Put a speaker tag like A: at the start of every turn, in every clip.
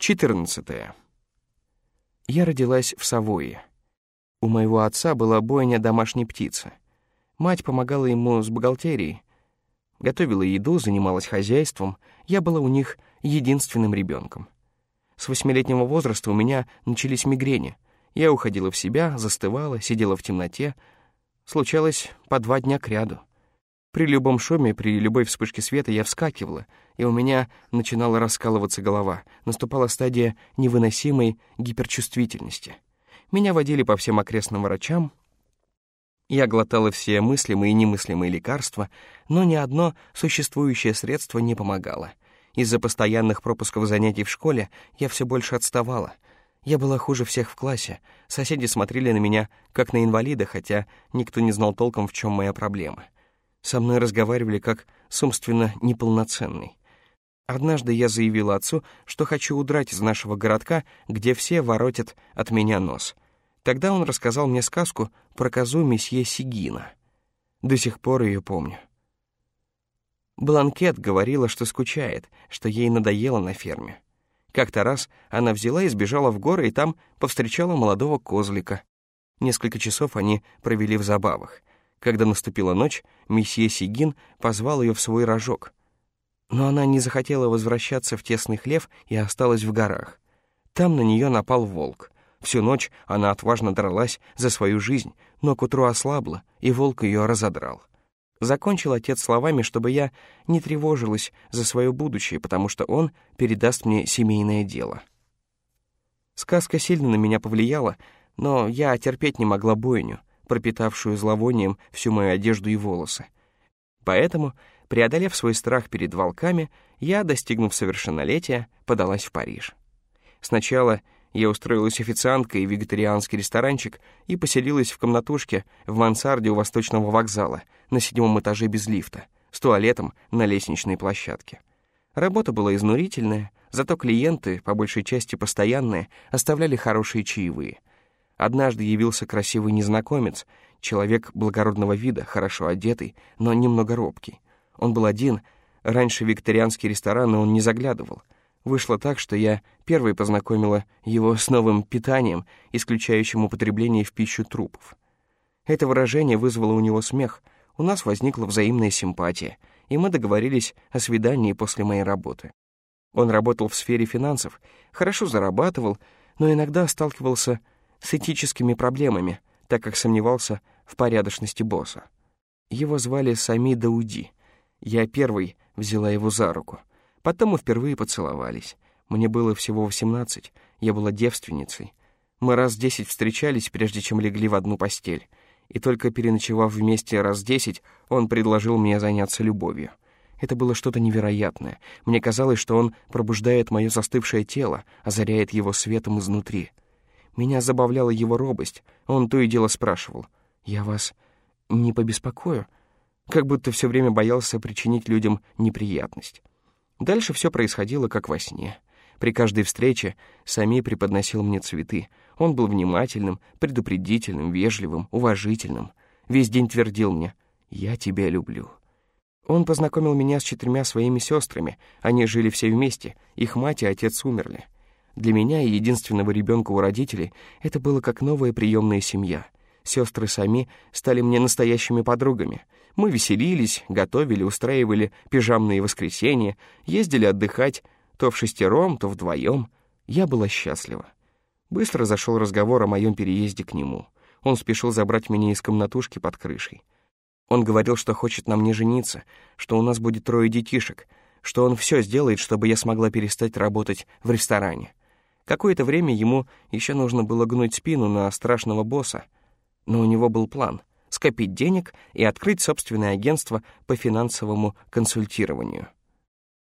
A: 14. Я родилась в Савойе. У моего отца была бойня домашней птицы. Мать помогала ему с бухгалтерией, готовила еду, занималась хозяйством. Я была у них единственным ребенком. С восьмилетнего возраста у меня начались мигрени. Я уходила в себя, застывала, сидела в темноте. Случалось по два дня кряду. При любом шуме, при любой вспышке света я вскакивала, и у меня начинала раскалываться голова. Наступала стадия невыносимой гиперчувствительности. Меня водили по всем окрестным врачам. Я глотала все мыслимые и немыслимые лекарства, но ни одно существующее средство не помогало. Из-за постоянных пропусков занятий в школе я все больше отставала. Я была хуже всех в классе. Соседи смотрели на меня как на инвалида, хотя никто не знал толком, в чем моя проблема — со мной разговаривали как с умственно неполноценной. Однажды я заявила отцу, что хочу удрать из нашего городка, где все воротят от меня нос. Тогда он рассказал мне сказку про козу месье Сигина. До сих пор ее помню. Бланкет говорила, что скучает, что ей надоело на ферме. Как-то раз она взяла и сбежала в горы, и там повстречала молодого козлика. Несколько часов они провели в забавах — когда наступила ночь, месье Сигин позвал ее в свой рожок. Но она не захотела возвращаться в тесный хлев и осталась в горах. Там на нее напал волк. Всю ночь она отважно дралась за свою жизнь, но к утру ослабла, и волк ее разодрал. Закончил отец словами, чтобы я не тревожилась за свое будущее, потому что он передаст мне семейное дело. Сказка сильно на меня повлияла, но я терпеть не могла бойню — пропитавшую зловонием всю мою одежду и волосы. Поэтому, преодолев свой страх перед волками, я, достигнув совершеннолетия, подалась в Париж. Сначала я устроилась официанткой в вегетарианский ресторанчик и поселилась в комнатушке в мансарде у Восточного вокзала на седьмом этаже без лифта, с туалетом на лестничной площадке. Работа была изнурительная, зато клиенты, по большей части постоянные, оставляли хорошие чаевые — Однажды явился красивый незнакомец, человек благородного вида, хорошо одетый, но немного робкий. Он был один, раньше в викторианский ресторан он не заглядывал. Вышло так, что я первой познакомила его с новым питанием, исключающим употребление в пищу трупов. Это выражение вызвало у него смех, у нас возникла взаимная симпатия, и мы договорились о свидании после моей работы. Он работал в сфере финансов, хорошо зарабатывал, но иногда сталкивался с этическими проблемами, так как сомневался в порядочности босса. Его звали Сами Дауди. Я первый взяла его за руку. Потом мы впервые поцеловались. Мне было всего 18, я была девственницей. Мы раз десять встречались, прежде чем легли в одну постель. И только переночевав вместе раз десять, он предложил мне заняться любовью. Это было что-то невероятное. Мне казалось, что он пробуждает мое застывшее тело, озаряет его светом изнутри. Меня забавляла его робость. Он то и дело спрашивал. «Я вас не побеспокою?» Как будто все время боялся причинить людям неприятность. Дальше все происходило как во сне. При каждой встрече Сами преподносил мне цветы. Он был внимательным, предупредительным, вежливым, уважительным. Весь день твердил мне «Я тебя люблю». Он познакомил меня с четырьмя своими сестрами. Они жили все вместе, их мать и отец умерли. Для меня и единственного ребенка у родителей это было как новая приемная семья. Сестры сами стали мне настоящими подругами. Мы веселились, готовили, устраивали пижамные воскресенья, ездили отдыхать то в шестером, то вдвоем. Я была счастлива. Быстро зашел разговор о моем переезде к нему. Он спешил забрать меня из комнатушки под крышей. Он говорил, что хочет на мне жениться, что у нас будет трое детишек, что он все сделает, чтобы я смогла перестать работать в ресторане. Какое-то время ему еще нужно было гнуть спину на страшного босса, но у него был план — скопить денег и открыть собственное агентство по финансовому консультированию.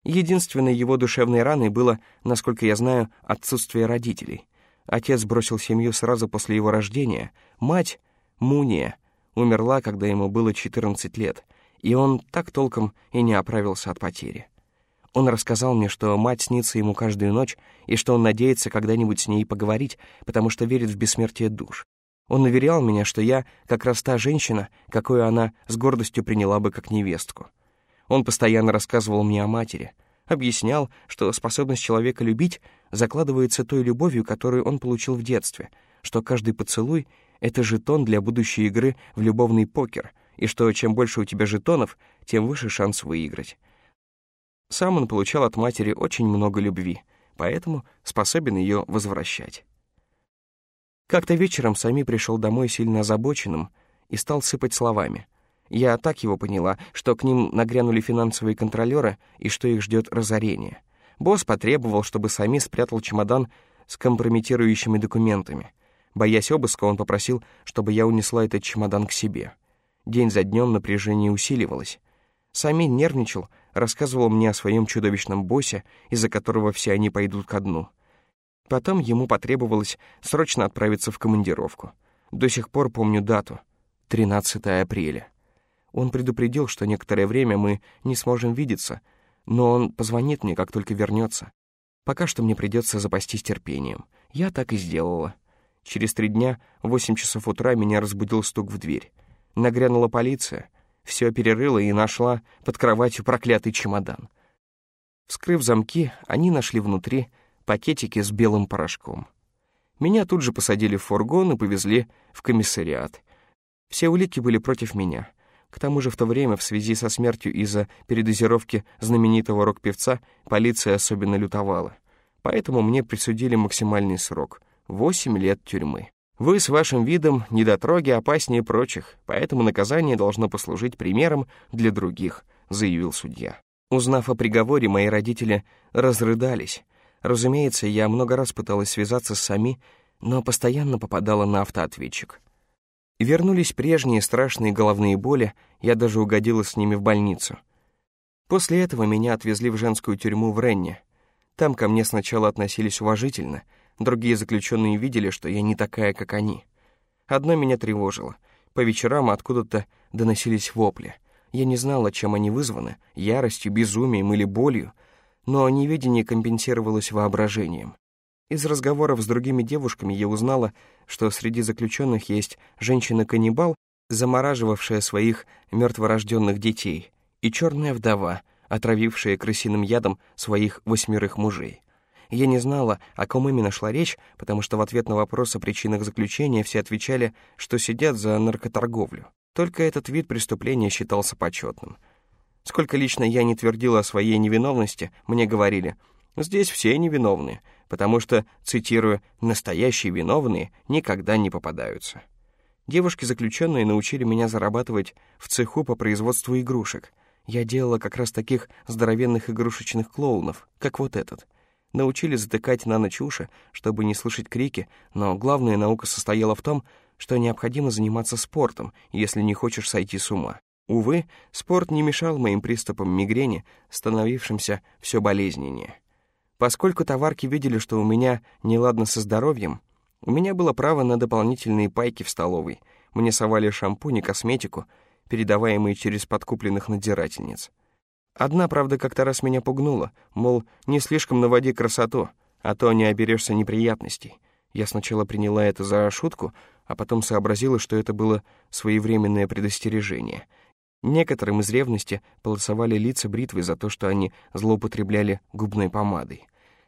A: Единственной его душевной раной было, насколько я знаю, отсутствие родителей. Отец бросил семью сразу после его рождения, мать, Муния, умерла, когда ему было 14 лет, и он так толком и не оправился от потери. Он рассказал мне, что мать снится ему каждую ночь, и что он надеется когда-нибудь с ней поговорить, потому что верит в бессмертие душ. Он уверял меня, что я как раз та женщина, какую она с гордостью приняла бы как невестку. Он постоянно рассказывал мне о матери, Объяснял, что способность человека любить закладывается той любовью, которую он получил в детстве, что каждый поцелуй — это жетон для будущей игры в любовный покер, и что чем больше у тебя жетонов, тем выше шанс выиграть. Сам он получал от матери очень много любви, поэтому способен ее возвращать. Как-то вечером Сами пришел домой сильно озабоченным и стал сыпать словами. Я так его поняла, что к ним нагрянули финансовые контролеры и что их ждет разорение. Босс потребовал, чтобы Сами спрятал чемодан с компрометирующими документами. Боясь обыска, он попросил, чтобы я унесла этот чемодан к себе. День за днем напряжение усиливалось. Сами нервничал, рассказывал мне о своем чудовищном боссе, из-за которого все они пойдут ко дну. Потом ему потребовалось срочно отправиться в командировку. До сих пор помню дату — 13 апреля. Он предупредил, что некоторое время мы не сможем видеться, но он позвонит мне, как только вернется. Пока что мне придется запастись терпением. Я так и сделала. Через три дня, в восемь часов утра, меня разбудил стук в дверь. Нагрянула полиция, все перерыла и нашла под кроватью проклятый чемодан. Вскрыв замки, они нашли внутри пакетики с белым порошком. Меня тут же посадили в фургон и повезли в комиссариат. Все улики были против меня. К тому же в то время, в связи со смертью из-за передозировки знаменитого рок-певца, полиция особенно лютовала. Поэтому мне присудили максимальный срок — 8 лет тюрьмы. Вы с вашим видом недотроги опаснее прочих, поэтому наказание должно послужить примером для других», — заявил судья. Узнав о приговоре, мои родители разрыдались. Разумеется, я много раз пыталась связаться с Сами, но постоянно попадала на автоответчик. Вернулись прежние страшные головные боли, я даже угодила с ними в больницу. После этого меня отвезли в женскую тюрьму в Ренне. Там ко мне сначала относились уважительно, другие заключенные видели, что я не такая, как они. Одно меня тревожило. По вечерам откуда-то доносились вопли. Я не знала, чем они вызваны — яростью, безумием или болью — но неведение компенсировалось воображением. Из разговоров с другими девушками я узнала, что среди заключенных есть женщина-каннибал, замораживавшая своих мертворожденных детей, и черная вдова, отравившая крысиным ядом своих восьмерых мужей. Я не знала, о ком именно шла речь, потому что в ответ на вопрос о причинах заключения все отвечали, что сидят за наркоторговлю. Только этот вид преступления считался почетным — Сколько лично я не твердила о своей невиновности, мне говорили, здесь все невиновны, потому что, цитирую, «настоящие виновные никогда не попадаются». Девушки-заключенные научили меня зарабатывать в цеху по производству игрушек. Я делала как раз таких здоровенных игрушечных клоунов, как вот этот. Научили затыкать на ночь уши, чтобы не слышать крики, но главная наука состояла в том, что необходимо заниматься спортом, если не хочешь сойти с ума. Увы, спорт не мешал моим приступам мигрени, становившимся все болезненнее. Поскольку товарки видели, что у меня неладно со здоровьем, у меня было право на дополнительные пайки в столовой. Мне совали шампунь и косметику, передаваемые через подкупленных надзирательниц. Одна, правда, как-то раз меня пугнула, мол, не слишком наводи красоту, а то не оберешься неприятностей. Я сначала приняла это за шутку, а потом сообразила, что это было своевременное предостережение — Некоторым из ревности полосовали лица бритвой за то, что они злоупотребляли губной помадой.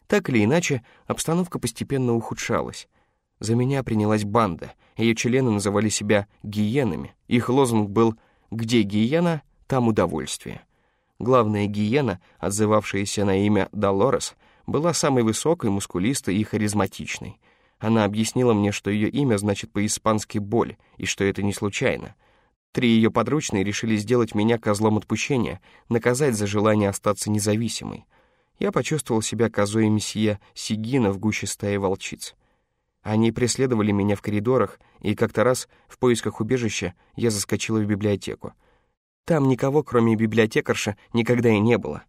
A: Так или иначе, обстановка постепенно ухудшалась. За меня принялась банда, ее члены называли себя гиенами. Их лозунг был «Где гиена, там удовольствие». Главная гиена, отзывавшаяся на имя Долорес, была самой высокой, мускулистой и харизматичной. Она объяснила мне, что ее имя значит по-испански «боль», и что это не случайно — Три ее подручные решили сделать меня козлом отпущения, наказать за желание остаться независимой. Я почувствовал себя козой месье Сигина в гуще стаи волчиц. Они преследовали меня в коридорах, и как-то раз в поисках убежища я заскочила в библиотеку. Там никого, кроме библиотекарша, никогда и не было.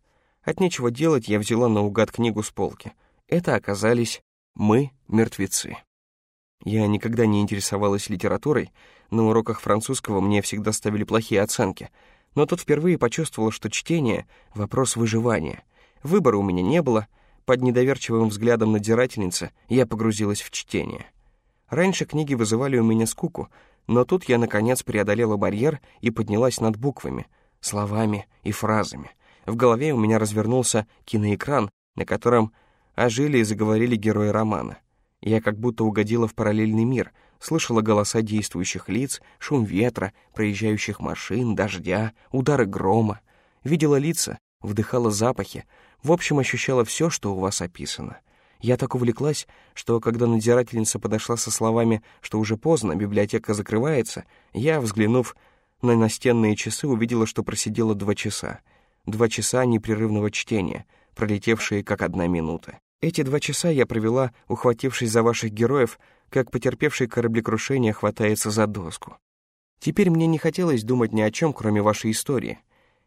A: От нечего делать я взяла наугад книгу с полки. Это оказались «Мы мертвецы». Я никогда не интересовалась литературой, на уроках французского мне всегда ставили плохие оценки, но тут впервые почувствовала, что чтение — вопрос выживания. Выбора у меня не было, под недоверчивым взглядом надзирательницы я погрузилась в чтение. Раньше книги вызывали у меня скуку, но тут я, наконец, преодолела барьер и поднялась над буквами, словами и фразами. В голове у меня развернулся киноэкран, на котором ожили и заговорили герои романа. Я как будто угодила в параллельный мир, слышала голоса действующих лиц, шум ветра, проезжающих машин, дождя, удары грома. Видела лица, вдыхала запахи, в общем, ощущала все, что у вас описано. Я так увлеклась, что когда надзирательница подошла со словами, что уже поздно, библиотека закрывается, я, взглянув на настенные часы, увидела, что просидела два часа. Два часа непрерывного чтения, пролетевшие как одна минута. Эти два часа я провела, ухватившись за ваших героев, как потерпевший кораблекрушение хватается за доску. Теперь мне не хотелось думать ни о чем, кроме вашей истории.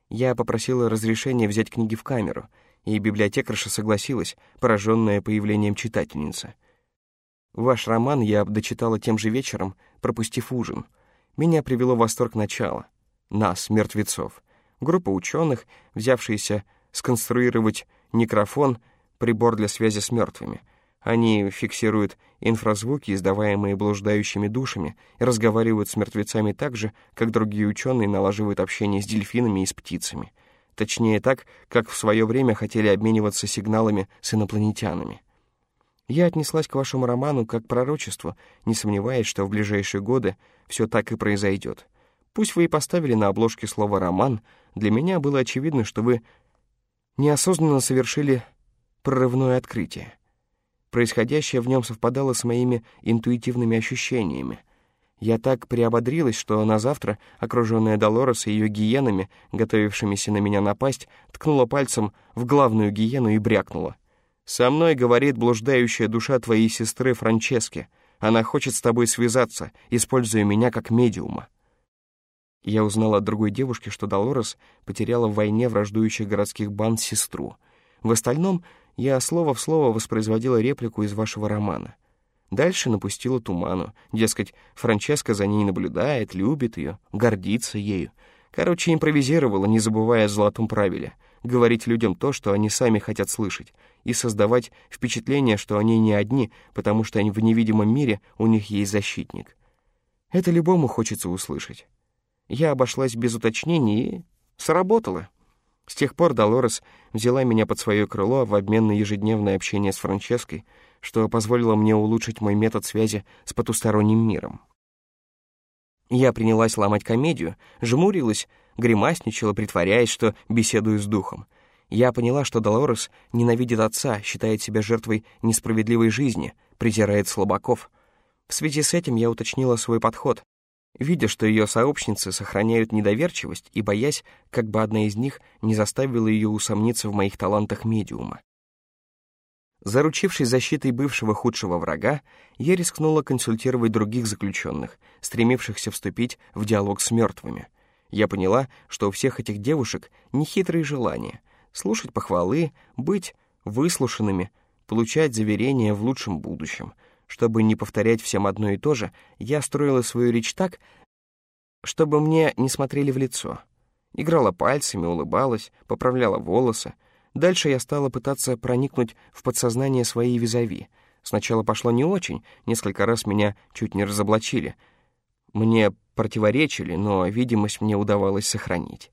A: Я попросила разрешения взять книги в камеру — и библиотекарша согласилась, пораженная появлением читательницы. Ваш роман я дочитала тем же вечером, пропустив ужин. Меня привело в восторг начала. Нас, мертвецов. Группа ученых, взявшиеся сконструировать некрофон, прибор для связи с мертвыми. Они фиксируют инфразвуки, издаваемые блуждающими душами, и разговаривают с мертвецами так же, как другие ученые налаживают общение с дельфинами и с птицами — Точнее так, как в свое время хотели обмениваться сигналами с инопланетянами. Я отнеслась к вашему роману как пророчеству, не сомневаясь, что в ближайшие годы все так и произойдет. Пусть вы и поставили на обложке слово «роман», для меня было очевидно, что вы неосознанно совершили прорывное открытие. Происходящее в нем совпадало с моими интуитивными ощущениями — я так приободрилась, что на завтра, окруженная Долорес и ее гиенами, готовившимися на меня напасть, ткнула пальцем в главную гиену и брякнула. «Со мной говорит блуждающая душа твоей сестры Франчески. Она хочет с тобой связаться, используя меня как медиума». Я узнала от другой девушки, что Долорес потеряла в войне враждующих городских банд сестру. В остальном я слово в слово воспроизводила реплику из вашего романа — Дальше напустила туману. Дескать, Франческа за ней наблюдает, любит ее, гордится ею. Короче, импровизировала, не забывая о золотом правиле. Говорить людям то, что они сами хотят слышать, и создавать впечатление, что они не одни, потому что они в невидимом мире у них есть защитник. Это любому хочется услышать. Я обошлась без уточнений и сработала. С тех пор Долорес взяла меня под свое крыло в обмен на ежедневное общение с Франческой — что позволило мне улучшить мой метод связи с потусторонним миром. Я принялась ломать комедию, жмурилась, гримасничала, притворяясь, что беседую с духом. Я поняла, что Долорес ненавидит отца, считает себя жертвой несправедливой жизни, презирает слабаков. В связи с этим я уточнила свой подход, видя, что ее сообщницы сохраняют недоверчивость и боясь, как бы одна из них не заставила ее усомниться в моих талантах медиума. Заручившись защитой бывшего худшего врага, я рискнула консультировать других заключенных, стремившихся вступить в диалог с мертвыми. Я поняла, что у всех этих девушек нехитрые желания — слушать похвалы, быть выслушанными, получать заверения в лучшем будущем. Чтобы не повторять всем одно и то же, я строила свою речь так, чтобы мне не смотрели в лицо. Играла пальцами, улыбалась, поправляла волосы, Дальше я стала пытаться проникнуть в подсознание своей визави. Сначала пошло не очень, несколько раз меня чуть не разоблачили. Мне противоречили, но видимость мне удавалось сохранить.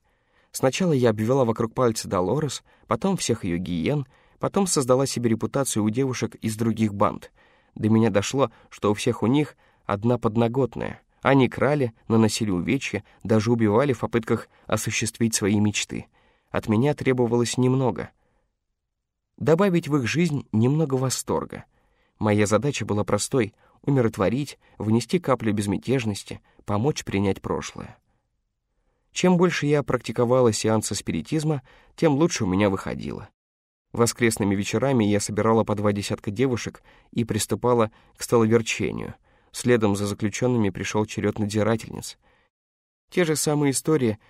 A: Сначала я обвела вокруг пальца Долорес, потом всех ее гиен, потом создала себе репутацию у девушек из других банд. До меня дошло, что у всех у них одна подноготная. Они крали, наносили увечья, даже убивали в попытках осуществить свои мечты — от меня требовалось немного. Добавить в их жизнь немного восторга. Моя задача была простой — умиротворить, внести каплю безмятежности, помочь принять прошлое. Чем больше я практиковала сеансы спиритизма, тем лучше у меня выходило. Воскресными вечерами я собирала по два десятка девушек и приступала к столоверчению. Следом за заключенными пришел черед надзирательниц. Те же самые истории —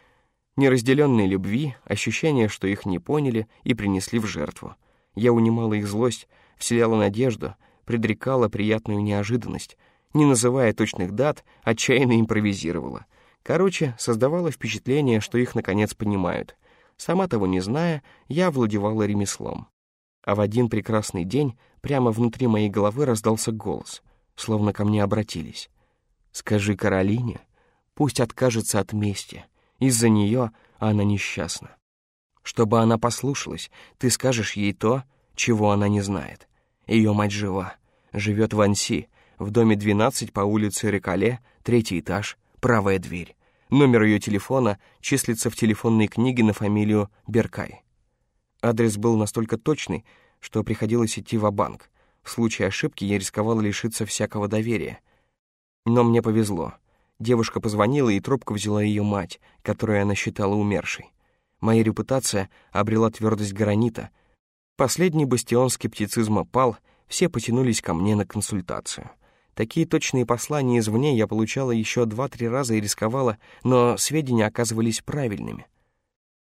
A: Неразделенной любви, ощущение, что их не поняли и принесли в жертву. Я унимала их злость, вселяла надежду, предрекала приятную неожиданность, не называя точных дат, отчаянно импровизировала. Короче, создавала впечатление, что их наконец понимают. Сама того не зная, я владевала ремеслом. А в один прекрасный день прямо внутри моей головы раздался голос, словно ко мне обратились. «Скажи Каролине, пусть откажется от мести». Из-за нее она несчастна. Чтобы она послушалась, ты скажешь ей то, чего она не знает. Ее мать жива, живет в Анси, в доме 12 по улице Рекале, третий этаж, правая дверь. Номер ее телефона числится в телефонной книге на фамилию Беркай. Адрес был настолько точный, что приходилось идти в банк В случае ошибки я рисковала лишиться всякого доверия. Но мне повезло. Девушка позвонила, и трубку взяла ее мать, которую она считала умершей. Моя репутация обрела твердость гранита. Последний бастион скептицизма пал, все потянулись ко мне на консультацию. Такие точные послания извне я получала еще два-три раза и рисковала, но сведения оказывались правильными.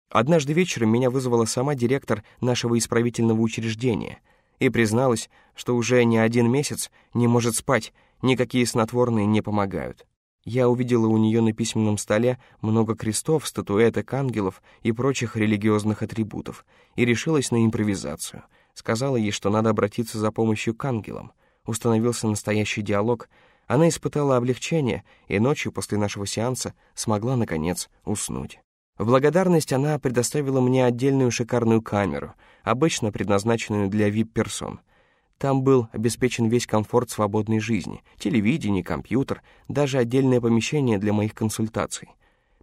A: Однажды вечером меня вызвала сама директор нашего исправительного учреждения и призналась, что уже не один месяц не может спать, никакие снотворные не помогают. Я увидела у нее на письменном столе много крестов, статуэток, ангелов и прочих религиозных атрибутов, и решилась на импровизацию. Сказала ей, что надо обратиться за помощью к ангелам. Установился настоящий диалог. Она испытала облегчение, и ночью после нашего сеанса смогла, наконец, уснуть. В благодарность она предоставила мне отдельную шикарную камеру, обычно предназначенную для вип-персон — там был обеспечен весь комфорт свободной жизни, телевидение, компьютер, даже отдельное помещение для моих консультаций.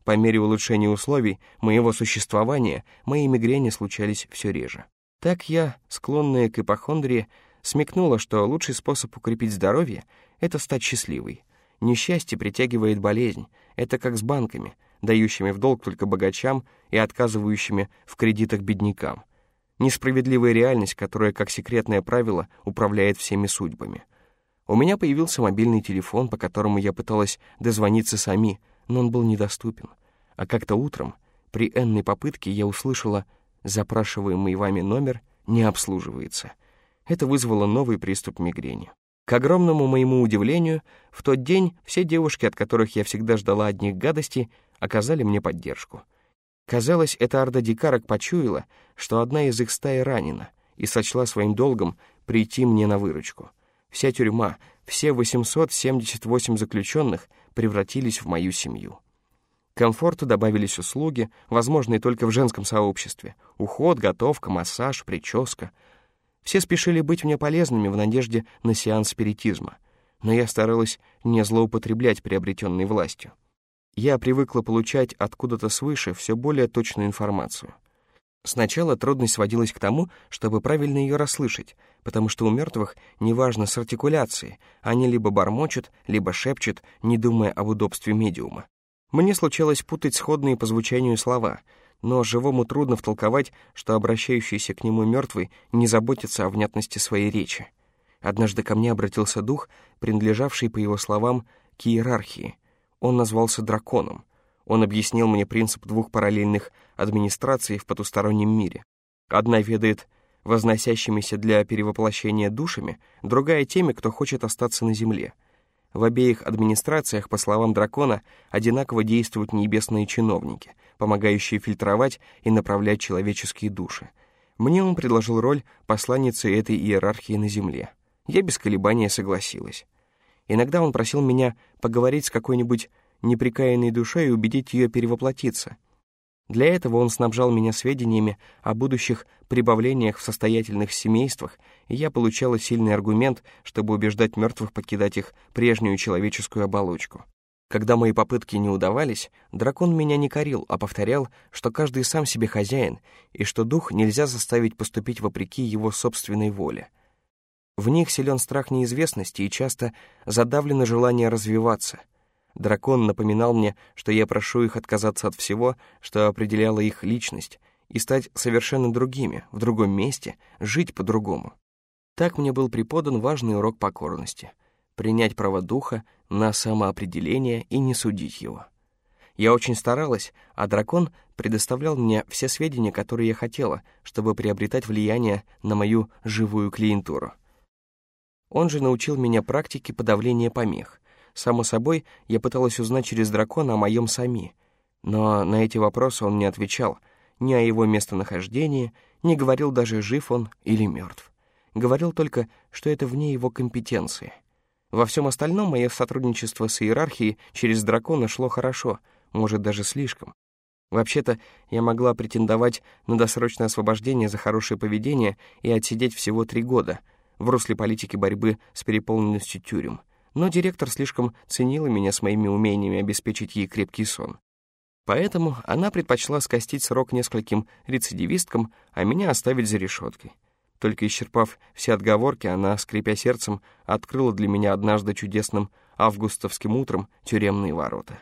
A: По мере улучшения условий моего существования мои мигрени случались все реже. Так я, склонная к ипохондрии, смекнула, что лучший способ укрепить здоровье — это стать счастливой. Несчастье притягивает болезнь. Это как с банками, дающими в долг только богачам и отказывающими в кредитах беднякам. Несправедливая реальность, которая, как секретное правило, управляет всеми судьбами. У меня появился мобильный телефон, по которому я пыталась дозвониться сами, но он был недоступен. А как-то утром, при энной попытке, я услышала «запрашиваемый вами номер не обслуживается». Это вызвало новый приступ мигрени. К огромному моему удивлению, в тот день все девушки, от которых я всегда ждала одних гадостей, оказали мне поддержку — Казалось, эта орда дикарок почуяла, что одна из их стаи ранена, и сочла своим долгом прийти мне на выручку. Вся тюрьма, все 878 заключенных превратились в мою семью. Комфорту добавились услуги, возможные только в женском сообществе. Уход, готовка, массаж, прическа. Все спешили быть мне полезными в надежде на сеанс спиритизма, но я старалась не злоупотреблять приобретенной властью. Я привыкла получать откуда-то свыше все более точную информацию. Сначала трудность сводилась к тому, чтобы правильно ее расслышать, потому что у мертвых неважно с артикуляцией, они либо бормочут, либо шепчут, не думая об удобстве медиума. Мне случалось путать сходные по звучанию слова, но живому трудно втолковать, что обращающийся к нему мертвый не заботится о внятности своей речи. Однажды ко мне обратился дух, принадлежавший, по его словам, к иерархии, он назвался драконом. Он объяснил мне принцип двух параллельных администраций в потустороннем мире. Одна ведает возносящимися для перевоплощения душами, другая — теми, кто хочет остаться на земле. В обеих администрациях, по словам дракона, одинаково действуют небесные чиновники, помогающие фильтровать и направлять человеческие души. Мне он предложил роль посланницы этой иерархии на земле. Я без колебания согласилась. Иногда он просил меня поговорить с какой-нибудь неприкаянной душой и убедить ее перевоплотиться. Для этого он снабжал меня сведениями о будущих прибавлениях в состоятельных семействах, и я получала сильный аргумент, чтобы убеждать мертвых покидать их прежнюю человеческую оболочку. Когда мои попытки не удавались, дракон меня не корил, а повторял, что каждый сам себе хозяин, и что дух нельзя заставить поступить вопреки его собственной воле — в них силен страх неизвестности и часто задавлено желание развиваться. Дракон напоминал мне, что я прошу их отказаться от всего, что определяло их личность, и стать совершенно другими, в другом месте, жить по-другому. Так мне был преподан важный урок покорности — принять право духа на самоопределение и не судить его. Я очень старалась, а дракон предоставлял мне все сведения, которые я хотела, чтобы приобретать влияние на мою живую клиентуру. Он же научил меня практике подавления помех. Само собой, я пыталась узнать через дракона о моем сами, но на эти вопросы он не отвечал ни о его местонахождении, не говорил даже, жив он или мертв. Говорил только, что это вне его компетенции. Во всем остальном мое сотрудничество с иерархией через дракона шло хорошо, может, даже слишком. Вообще-то, я могла претендовать на досрочное освобождение за хорошее поведение и отсидеть всего три года в русле политики борьбы с переполненностью тюрем. Но директор слишком ценила меня с моими умениями обеспечить ей крепкий сон. Поэтому она предпочла скостить срок нескольким рецидивисткам, а меня оставить за решеткой. Только исчерпав все отговорки, она, скрипя сердцем, открыла для меня однажды чудесным августовским утром тюремные ворота.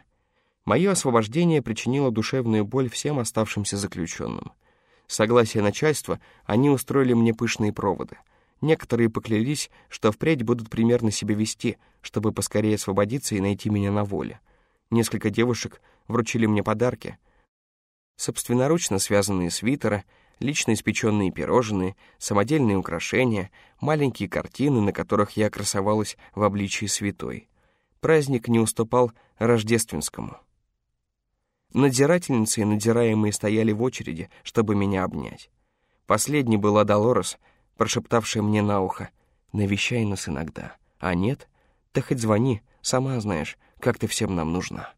A: Мое освобождение причинило душевную боль всем оставшимся заключенным. Согласие начальства, они устроили мне пышные проводы. Некоторые поклялись, что впредь будут примерно себя вести, чтобы поскорее освободиться и найти меня на воле. Несколько девушек вручили мне подарки. Собственноручно связанные свитеры, лично испеченные пирожные, самодельные украшения, маленькие картины, на которых я красовалась в обличии святой. Праздник не уступал рождественскому. Надзирательницы и надзираемые стояли в очереди, чтобы меня обнять. Последней была Долорес, прошептавшая мне на ухо, «Навещай нас иногда, а нет, да хоть звони, сама знаешь, как ты всем нам нужна».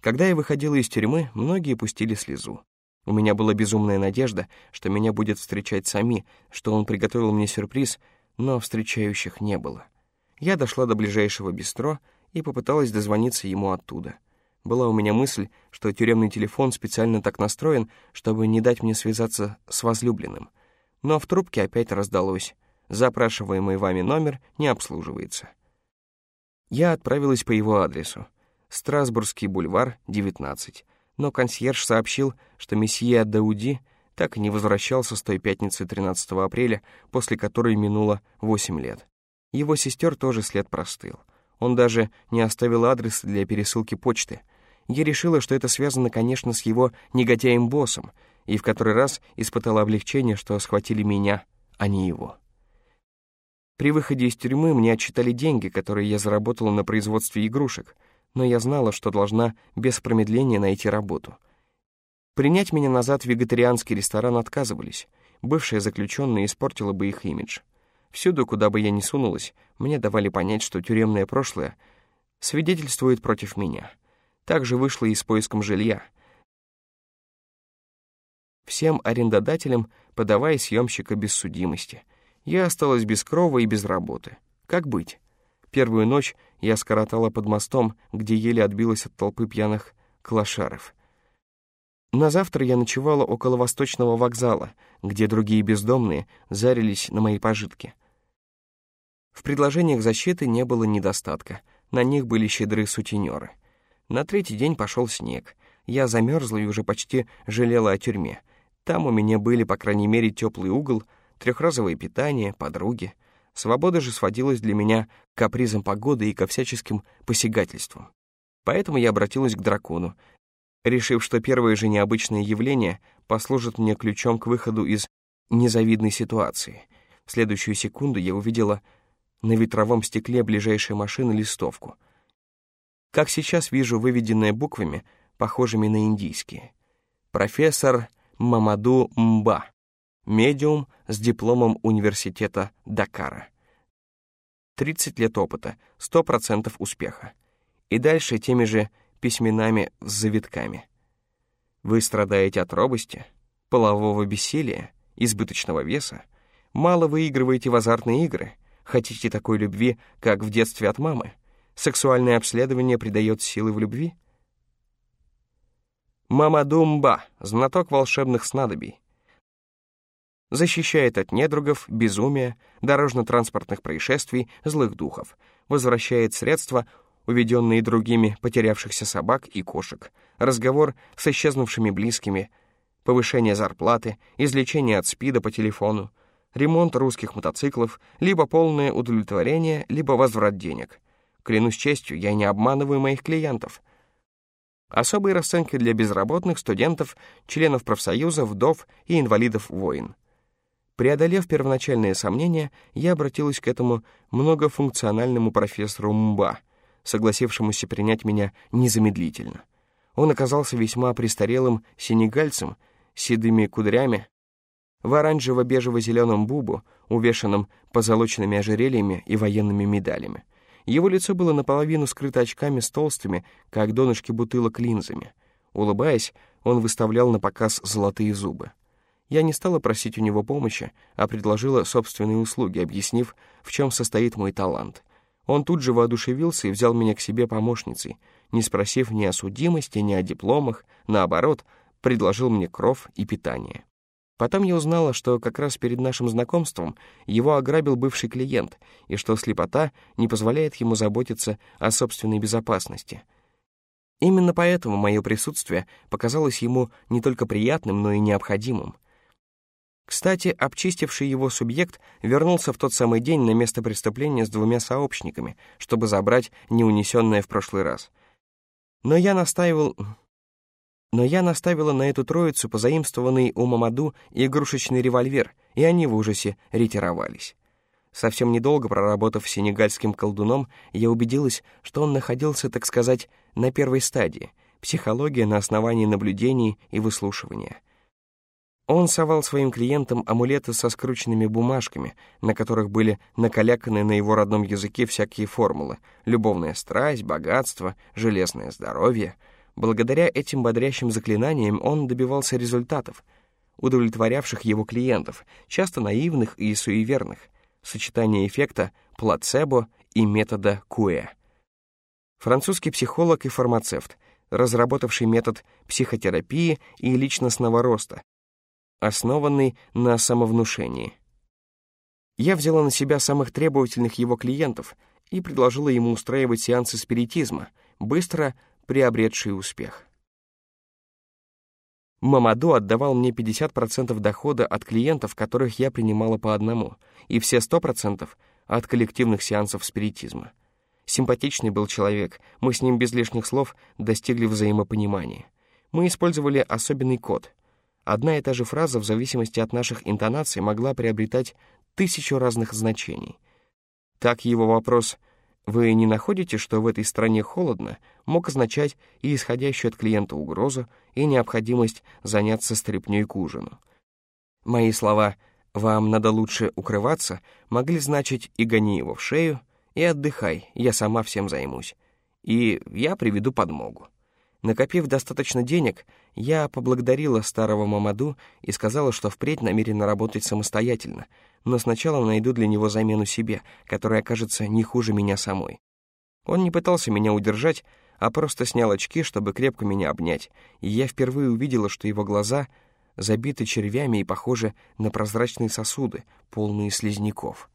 A: Когда я выходила из тюрьмы, многие пустили слезу. У меня была безумная надежда, что меня будет встречать Сами, что он приготовил мне сюрприз, но встречающих не было. Я дошла до ближайшего бистро и попыталась дозвониться ему оттуда — была у меня мысль, что тюремный телефон специально так настроен, чтобы не дать мне связаться с возлюбленным. Но в трубке опять раздалось. Запрашиваемый вами номер не обслуживается. Я отправилась по его адресу. Страсбургский бульвар, 19. Но консьерж сообщил, что месье Дауди так и не возвращался с той пятницы 13 апреля, после которой минуло 8 лет. Его сестер тоже след простыл. Он даже не оставил адреса для пересылки почты. Я решила, что это связано, конечно, с его негодяем-боссом, и в который раз испытала облегчение, что схватили меня, а не его. При выходе из тюрьмы мне отчитали деньги, которые я заработала на производстве игрушек, но я знала, что должна без промедления найти работу. Принять меня назад в вегетарианский ресторан отказывались. Бывшая заключенная испортила бы их имидж. Всюду, куда бы я ни сунулась, мне давали понять, что тюремное прошлое свидетельствует против меня. Также вышло и с поиском жилья. Всем арендодателям подавая съемщика без судимости. Я осталась без крова и без работы. Как быть? Первую ночь я скоротала под мостом, где еле отбилась от толпы пьяных клошаров. На завтра я ночевала около восточного вокзала, где другие бездомные зарились на мои пожитки. В предложениях защиты не было недостатка, на них были щедры сутенеры. На третий день пошел снег. Я замерзла и уже почти жалела о тюрьме. Там у меня были, по крайней мере, теплый угол, трехразовое питание, подруги. Свобода же сводилась для меня к капризам погоды и ко всяческим посягательствам. Поэтому я обратилась к дракону, решив, что первое же необычное явление послужит мне ключом к выходу из незавидной ситуации. В следующую секунду я увидела на ветровом стекле ближайшей машины листовку. Как сейчас вижу выведенное буквами, похожими на индийские. Профессор Мамаду Мба, медиум с дипломом университета Дакара. 30 лет опыта, 100% успеха. И дальше теми же письменами с завитками. Вы страдаете от робости, полового бессилия, избыточного веса, мало выигрываете в азартные игры, Хотите такой любви, как в детстве от мамы? Сексуальное обследование придает силы в любви? Мама Думба, знаток волшебных снадобий. Защищает от недругов, безумия, дорожно-транспортных происшествий, злых духов. Возвращает средства, уведенные другими, потерявшихся собак и кошек. Разговор с исчезнувшими близкими. Повышение зарплаты, излечение от СПИДа по телефону, ремонт русских мотоциклов, либо полное удовлетворение, либо возврат денег. Клянусь честью, я не обманываю моих клиентов. Особые расценки для безработных, студентов, членов профсоюза, вдов и инвалидов войн. Преодолев первоначальные сомнения, я обратилась к этому многофункциональному профессору Мба, согласившемуся принять меня незамедлительно. Он оказался весьма престарелым сенегальцем, седыми кудрями, в оранжево-бежево-зеленом бубу, увешанном позолоченными ожерельями и военными медалями. Его лицо было наполовину скрыто очками с толстыми, как донышки бутылок, линзами. Улыбаясь, он выставлял на показ золотые зубы. Я не стала просить у него помощи, а предложила собственные услуги, объяснив, в чем состоит мой талант. Он тут же воодушевился и взял меня к себе помощницей, не спросив ни о судимости, ни о дипломах, наоборот, предложил мне кров и питание. Потом я узнала, что как раз перед нашим знакомством его ограбил бывший клиент, и что слепота не позволяет ему заботиться о собственной безопасности — Именно поэтому мое присутствие показалось ему не только приятным, но и необходимым. Кстати, обчистивший его субъект вернулся в тот самый день на место преступления с двумя сообщниками, чтобы забрать неунесенное в прошлый раз. Но я настаивал... Но я наставила на эту троицу позаимствованный у Мамаду игрушечный револьвер, и они в ужасе ретировались. Совсем недолго проработав сенегальским колдуном, я убедилась, что он находился, так сказать, на первой стадии — психология на основании наблюдений и выслушивания. Он совал своим клиентам амулеты со скрученными бумажками, на которых были накаляканы на его родном языке всякие формулы — любовная страсть, богатство, железное здоровье. Благодаря этим бодрящим заклинаниям он добивался результатов, удовлетворявших его клиентов, часто наивных и суеверных — сочетание эффекта плацебо и метода Куэ. Французский психолог и фармацевт, разработавший метод психотерапии и личностного роста, основанный на самовнушении. Я взяла на себя самых требовательных его клиентов и предложила ему устраивать сеансы спиритизма, быстро приобретшие успех. Мамаду отдавал мне 50% дохода от клиентов, которых я принимала по одному, и все 100% от коллективных сеансов спиритизма. Симпатичный был человек, мы с ним без лишних слов достигли взаимопонимания. Мы использовали особенный код. Одна и та же фраза в зависимости от наших интонаций могла приобретать тысячу разных значений. Так его вопрос — вы не находите, что в этой стране холодно, мог означать и исходящую от клиента угрозу, и необходимость заняться стряпнёй к ужину? Мои слова «вам надо лучше укрываться» могли значить «и гони его в шею», «и отдыхай, я сама всем займусь», и «я приведу подмогу». Накопив достаточно денег, я поблагодарила старого Мамаду и сказала, что впредь намерена работать самостоятельно, но сначала найду для него замену себе, которая окажется не хуже меня самой. Он не пытался меня удержать, а просто снял очки, чтобы крепко меня обнять, и я впервые увидела, что его глаза забиты червями и похожи на прозрачные сосуды, полные слизняков.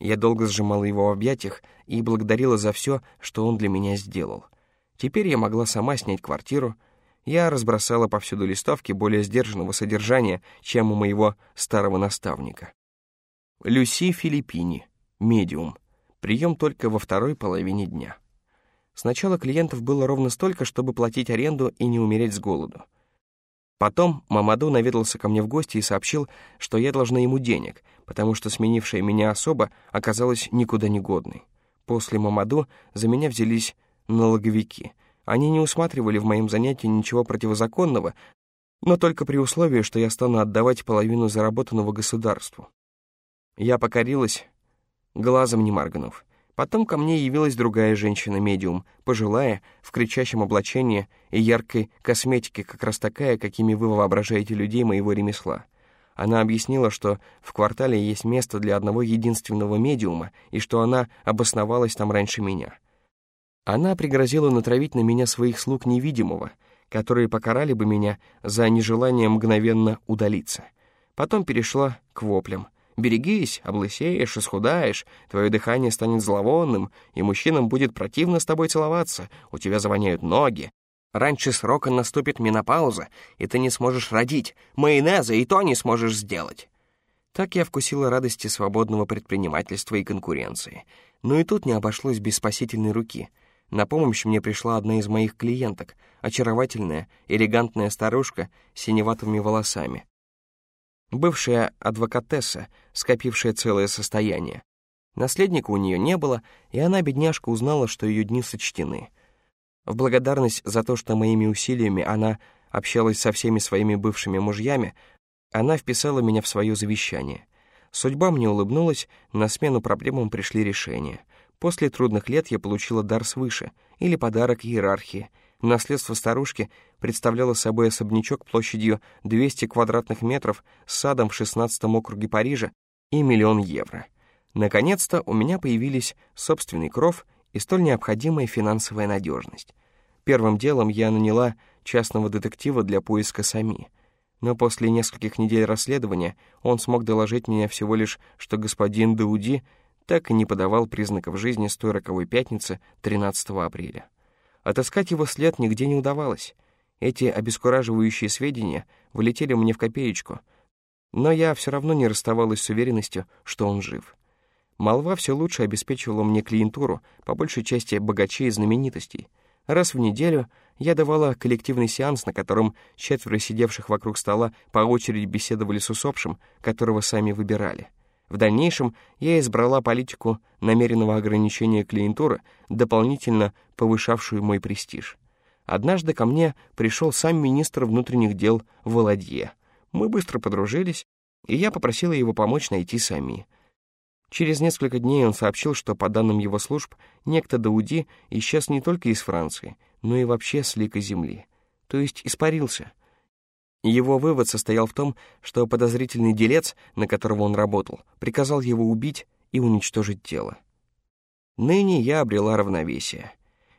A: Я долго сжимала его в объятиях и благодарила за все, что он для меня сделал. Теперь я могла сама снять квартиру, я разбросала повсюду листовки более сдержанного содержания, чем у моего старого наставника. Люси Филиппини, медиум. Прием только во второй половине дня. Сначала клиентов было ровно столько, чтобы платить аренду и не умереть с голоду. Потом Мамаду наведался ко мне в гости и сообщил, что я должна ему денег, потому что сменившая меня особа оказалась никуда не годной. После Мамаду за меня взялись налоговики. Они не усматривали в моем занятии ничего противозаконного, но только при условии, что я стану отдавать половину заработанного государству. Я покорилась, глазом не моргнув. Потом ко мне явилась другая женщина-медиум, пожилая, в кричащем облачении и яркой косметике, как раз такая, какими вы воображаете людей моего ремесла. Она объяснила, что в квартале есть место для одного единственного медиума, и что она обосновалась там раньше меня. Она пригрозила натравить на меня своих слуг невидимого, которые покарали бы меня за нежелание мгновенно удалиться. Потом перешла к воплям. Берегись, облысеешь, исхудаешь, твое дыхание станет зловонным, и мужчинам будет противно с тобой целоваться, у тебя завоняют ноги. Раньше срока наступит менопауза, и ты не сможешь родить, майонеза и то не сможешь сделать. Так я вкусила радости свободного предпринимательства и конкуренции. Но и тут не обошлось без спасительной руки. На помощь мне пришла одна из моих клиенток, очаровательная, элегантная старушка с синеватыми волосами. Бывшая адвокатесса, скопившая целое состояние. Наследника у нее не было, и она, бедняжка, узнала, что ее дни сочтены. В благодарность за то, что моими усилиями она общалась со всеми своими бывшими мужьями, она вписала меня в свое завещание. Судьба мне улыбнулась, на смену проблемам пришли решения. После трудных лет я получила дар свыше, или подарок иерархии, Наследство старушки представляло собой особнячок площадью 200 квадратных метров с садом в 16 округе Парижа и миллион евро. Наконец-то у меня появились собственный кров и столь необходимая финансовая надежность. Первым делом я наняла частного детектива для поиска Сами. Но после нескольких недель расследования он смог доложить мне всего лишь, что господин Дауди так и не подавал признаков жизни с той роковой пятницы 13 апреля. Отыскать его след нигде не удавалось. Эти обескураживающие сведения вылетели мне в копеечку, но я все равно не расставалась с уверенностью, что он жив. Молва все лучше обеспечивала мне клиентуру, по большей части богачей и знаменитостей. Раз в неделю я давала коллективный сеанс, на котором четверо сидевших вокруг стола по очереди беседовали с усопшим, которого сами выбирали. В дальнейшем я избрала политику намеренного ограничения клиентуры, дополнительно повышавшую мой престиж. Однажды ко мне пришел сам министр внутренних дел Володье. Мы быстро подружились, и я попросила его помочь найти сами. Через несколько дней он сообщил, что, по данным его служб, некто Дауди исчез не только из Франции, но и вообще с лика земли. То есть испарился. Его вывод состоял в том, что подозрительный делец, на которого он работал, приказал его убить и уничтожить тело. Ныне я обрела равновесие.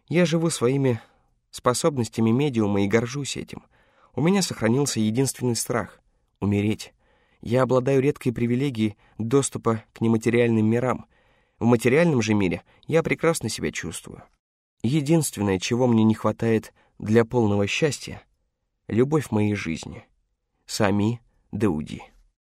A: Я живу своими способностями медиума и горжусь этим. У меня сохранился единственный страх — умереть. Я обладаю редкой привилегией доступа к нематериальным мирам. В материальном же мире я прекрасно себя чувствую. Единственное, чего мне не хватает для полного счастья — любовь моей жизни. Сами Дауди.